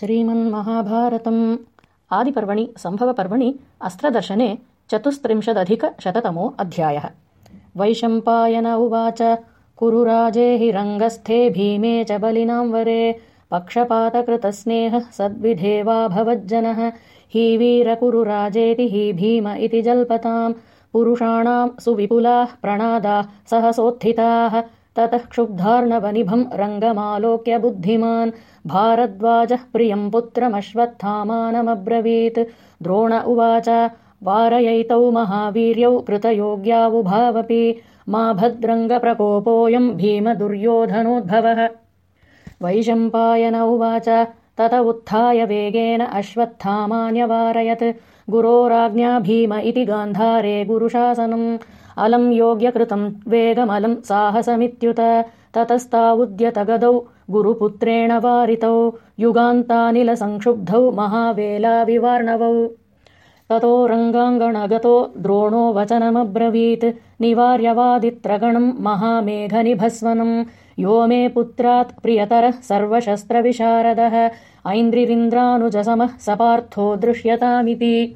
श्रीमन्महाभारतम् आदिपर्वणि सम्भवपर्वणि अस्त्रदर्शने चतुस्त्रिंशदधिकशततमो अध्यायः। वैशम्पायन उवाच कुरु राजे हि रङ्गस्थे भीमे च बलिनां वरे पक्षपातकृतस्नेहः सद्विधेवा भवज्जनः। हि वीरकुरु राजेति हि भीम इति जल्पताम्। पुरुषाणां सुविपुलाः प्रणादाः सहसोत्थिताः ततः क्षुब्धार्णवनिभम् रङ्गमालोक्य बुद्धिमान्। भारद्वाजः प्रियम् पुत्रमश्वत्थामानमब्रवीत्। द्रोण उवाच वारयैतौ महावीर्यौ कृतयोग्यावुभावपि। मा भद्रङ्गप्रकोपोऽयम् भीमदुर्योधनोद्भवः। वैशम्पायन उवाच तत उत्थाय वेगेन अश्वत्थामान्यवारयत्। गुरोराज्ञा भीम इति गान्धारे गुरुशासनम्। अलम् योग्यकृतम् वेगमलम् साहसमित्युत। ततस्तावुद्यतगदौ गुरुपुत्रेण वारितौ। युगान्तानिलसंक्षुब्धौ महावेलाविवार्णवौ ततो रङ्गाङ्गणगतो द्रोणो वचनमब्रवीत्। निवार्यवादित्रगणम् महामेघनिभस्वनम्। यो मे पुत्रात् प्रियतरः सर्वशस्त्रविशारदः। ऐन्द्रिरिन्द्रानुजसमः सपार्थो दृश्यतामिति